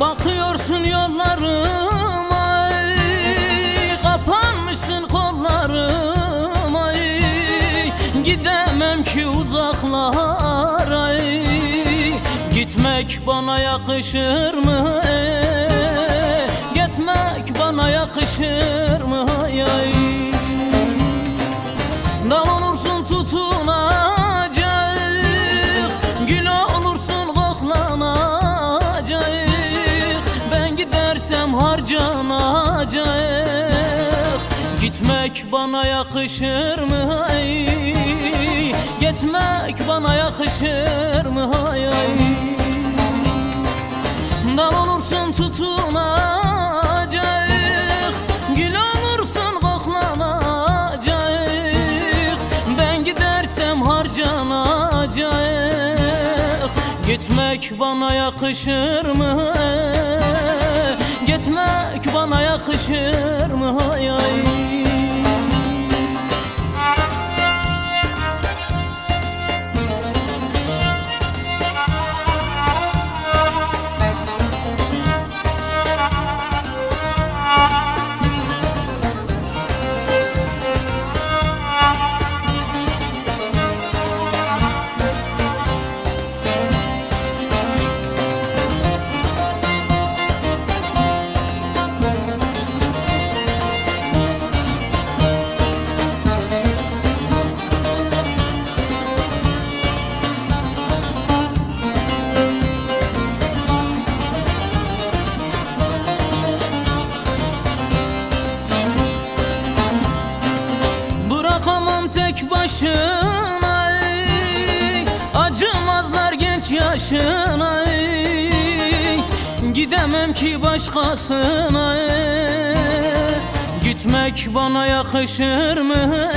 Bakıyorsun yollarıma Kapanmışsın kollarıma Gidemem ki uzaklara Gitmek bana yakışır mı? Gitmek bana yakışır mı? Harcanacak Gitmek bana yakışır mı? Ay? Gitmek bana yakışır mı? Ay, ay. Dal olursun tutunacak Gül olursun koklanacak Ben gidersem harcanacak Gitmek bana yakışır mı? Gitmek bana yakışır mı? Ay, Bırakamam tek başına Acımazlar genç yaşına Gidemem ki başkasına Gitmek bana yakışır mı?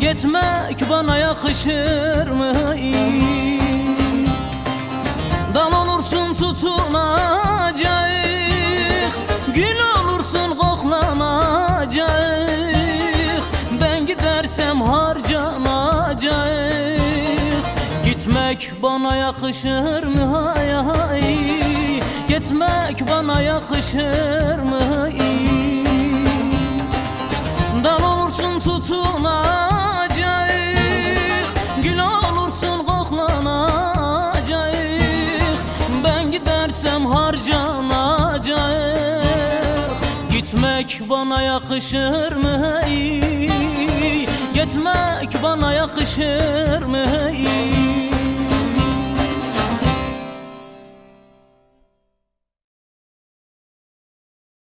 Gitmek bana yakışır mı? Dal olursun tutunacak Gitmek bana yakışır mı? Hay hay. Gitmek bana yakışır mı? Hay. Dal olursun tutunacak. Gül olursun koklanacak. Ben gidersem harcanacak. Gitmek bana yakışır mı? Gitmek bana yakışır mı?